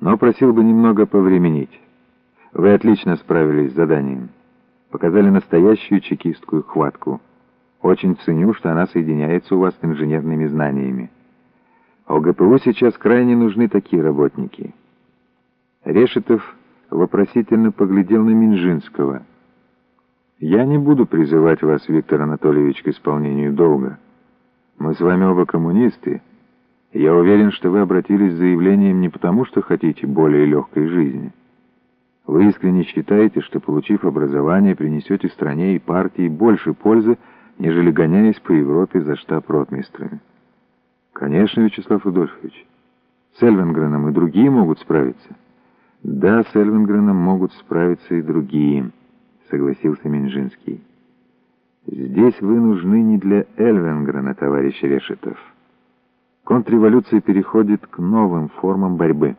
но просил бы немного повременить. Вы отлично справились с заданием. Показали настоящую чекистскую хватку. Очень ценю, что она соединяется у вас с инженерными знаниями. ОГПУ сейчас крайне нужны такие работники. Решетов вопросительно поглядел на Минжинского. «Я не буду призывать вас, Виктор Анатольевич, к исполнению долга. Мы с вами оба коммунисты, я уверен, что вы обратились с заявлением не потому, что хотите более легкой жизни. Вы искренне считаете, что, получив образование, принесете стране и партии больше пользы, нежели гоняясь по Европе за штаб-ротмистрами. Конечно, Вячеслав Рудольфович, с Эльвенгреном и другие могут справиться. Да, с Эльвенгреном могут справиться и другие, согласился Минжинский. Здесь вы нужны не для Эльвенгрена, товарищ Решетов. Контрреволюция переходит к новым формам борьбы.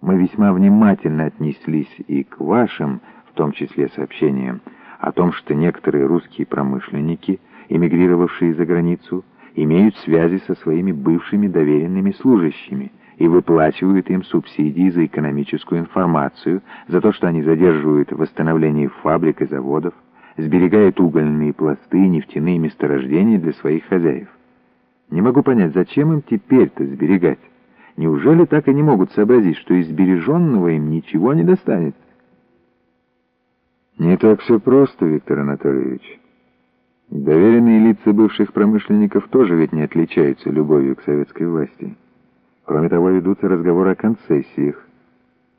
Мы весьма внимательно отнеслись и к вашим, в том числе сообщениям, о том, что некоторые русские промышленники, эмигрировавшие за границу, имеют связи со своими бывшими доверенными служащими и выплачивают им субсидии за экономическую информацию, за то, что они задерживают восстановление фабрик и заводов, сберегают угольные пласты и нефтяные месторождения для своих хозяев. Не могу понять, зачем им теперь-то сберегать? Неужели так и не могут сообразить, что из сбереженного им ничего не достанет? Не так все просто, Виктор Анатольевич. Доверенные лица бывших промышленников тоже ведь не отличаются любовью к советской власти. Кроме того, ведутся разговоры о концессиях.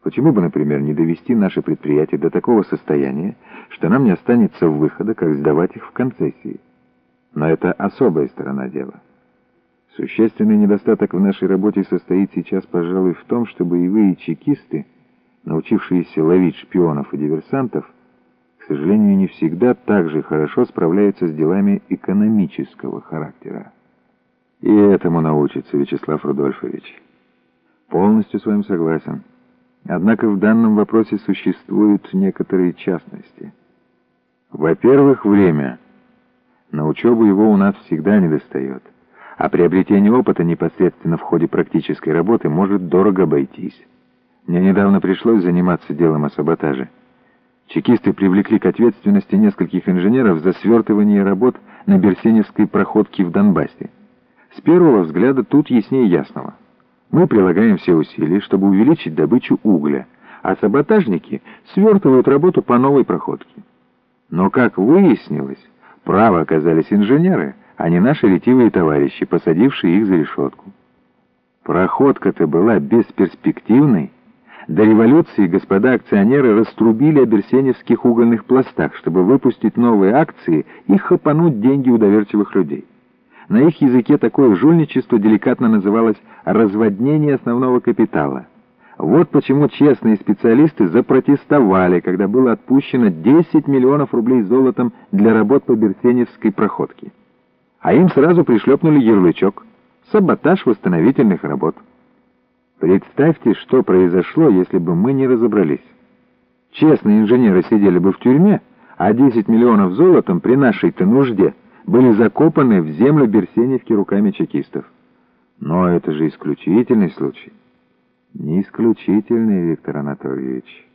Почему бы, например, не довести наши предприятия до такого состояния, что нам не останется выхода, как сдавать их в концессии? Но это особая сторона дела. Существенный недостаток в нашей работе состоит сейчас, пожалуй, в том, что боевые чекисты, научившиеся ловить шпионов и диверсантов, к сожалению, не всегда так же хорошо справляются с делами экономического характера. И этому научится Вячеслав Рудольфович. Полностью с вами согласен. Однако в данном вопросе существуют некоторые частности. Во-первых, время. На учебу его у нас всегда недостает а приобретение опыта непосредственно в ходе практической работы может дорого обойтись. Мне недавно пришлось заниматься делом о саботаже. Чекисты привлекли к ответственности нескольких инженеров за свертывание работ на Берсеневской проходке в Донбассе. С первого взгляда тут яснее ясного. Мы прилагаем все усилия, чтобы увеличить добычу угля, а саботажники свертывают работу по новой проходке. Но, как выяснилось, право оказались инженеры — а не наши ретивые товарищи, посадившие их за решетку. Проходка-то была бесперспективной. До революции господа акционеры раструбили о берсеневских угольных пластах, чтобы выпустить новые акции и хапануть деньги у доверчивых людей. На их языке такое жульничество деликатно называлось «разводнение основного капитала». Вот почему честные специалисты запротестовали, когда было отпущено 10 миллионов рублей золотом для работ по Берсеневской проходке а им сразу пришлепнули ярлычок «Саботаж восстановительных работ». Представьте, что произошло, если бы мы не разобрались. Честные инженеры сидели бы в тюрьме, а 10 миллионов золотом при нашей-то нужде были закопаны в землю Берсеневки руками чекистов. Но это же исключительный случай. Не исключительный, Виктор Анатольевич.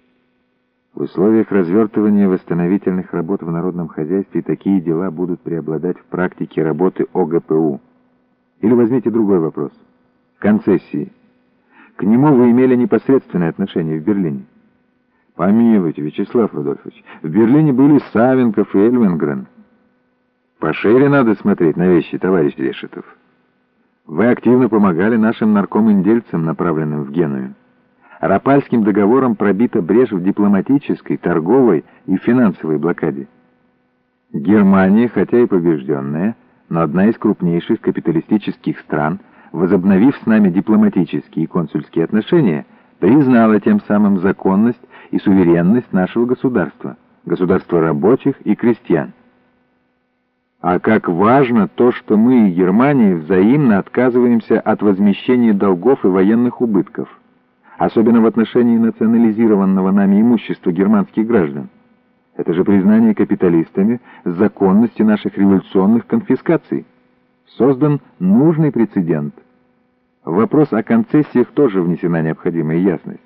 В условиях развертывания восстановительных работ в народном хозяйстве такие дела будут преобладать в практике работы ОГПУ. Или возьмите другой вопрос. Концессии. К нему вы имели непосредственное отношение в Берлине. Помилуйте, Вячеслав Рудольфович, в Берлине были Савенков и Эльвенгрен. Пошире надо смотреть на вещи, товарищ Решетов. Вы активно помогали нашим наркоминдельцам, направленным в Геную. Рапальским договором пробита брешь в дипломатической, торговой и финансовой блокаде. Германия, хотя и побежденная, но одна из крупнейших капиталистических стран, возобновив с нами дипломатические и консульские отношения, признала тем самым законность и суверенность нашего государства, государства рабочих и крестьян. А как важно то, что мы и Германия взаимно отказываемся от возмещения долгов и военных убытков особенно в отношении национализированного нами имущества германских граждан. Это же признание капиталистами законности наших революционных конфискаций. Создан нужный прецедент. В вопрос о концессиях тоже внесена необходимая ясность.